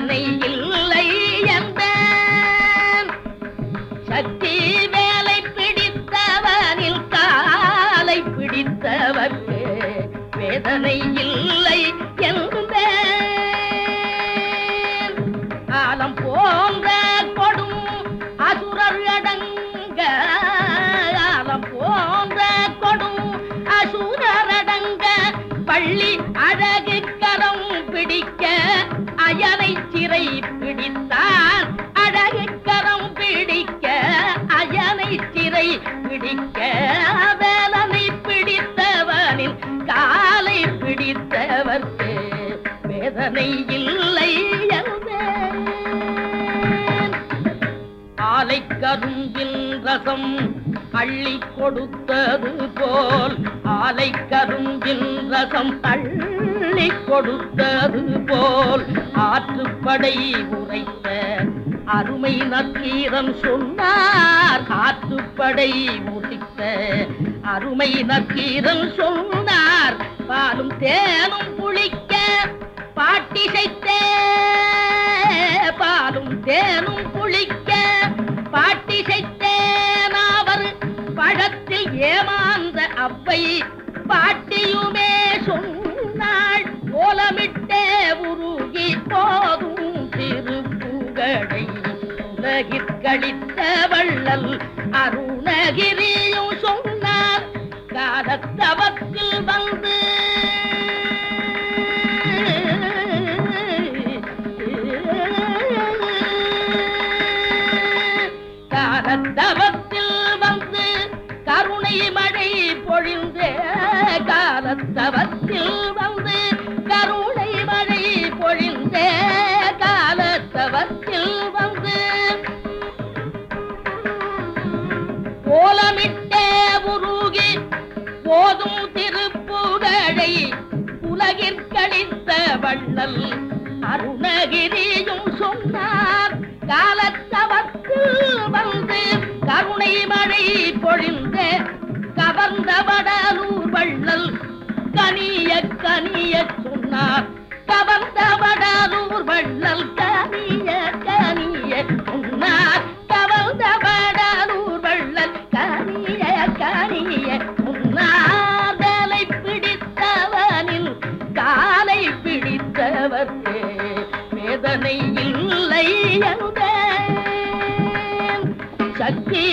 வேதனை இல்லை எந்த சக்தி வேலை பிடித்தவனில் காலை பிடித்தவர்க்கு வேதனை இல்லை என்பேன் ஆலம் போன்ற கொடும் அசுரர் அடங்க ஆலம் போன்ற கொடும் அசுரர் அடங்க பள்ளி அழகு கரம் பிடிக்க அயனை சிறை பிடித்தான் அழகு கரம் பிடிக்க அயனை சிறை பிடிக்க வேலனை பிடித்தவனின் காலை பிடித்தவர்க்கு. வேதனை இல்லை ஆலை கரும்பின் ரசம் அள்ளி கொடுத்தது போல் ஆலை கரும்பின் ரசம் அள்ளி கொடுத்தது போல் ஆற்றுப்படை உரைத்த அருமை நக்கீரன் சொன்னார். காற்றுப்படை முடித்த அருமை நக்கீரன் சொன்னார். பாலும் தேனும் புளிக்க பாட்டிசைத்தே. பாலும் தேனும் ஏமாந்த அவ்வை பாட்டியுமே சொன்னாள் கோலமிட்டே உருகி போதும் திருப்புகழை உலகிற்கழித்த வள்ளல் அருணகிரியும் சொன்னார் காலத்தவத்தில் வந்த பொழிந்தே காலத்தவத்தில் வந்து கருணை மழை பொழிந்தே காலத்தவத்தில் வந்து கோலமிட்டே உருகி போதும் திருப்புகழை உலகிற்கழித்த வள்ளல் அருணகிரியும் சொன்னார். காலத்தவத்தில் வந்து கருணை மழை பொழிந்தே கவர்ந்த வடலூர் வள்ளல் கனிய கனிய சொன்னார். கவர்ந்த வடலூர் வள்ளல் கனிய கனிய சொன்னார். கவர்ந்த வடலூர் வள்ளல் கனிய கனிய சொன்னார். வேலை பிடித்தவனில் காலை பிடித்தவர்க்கு வேதனை இல்லை அந்த சக்தி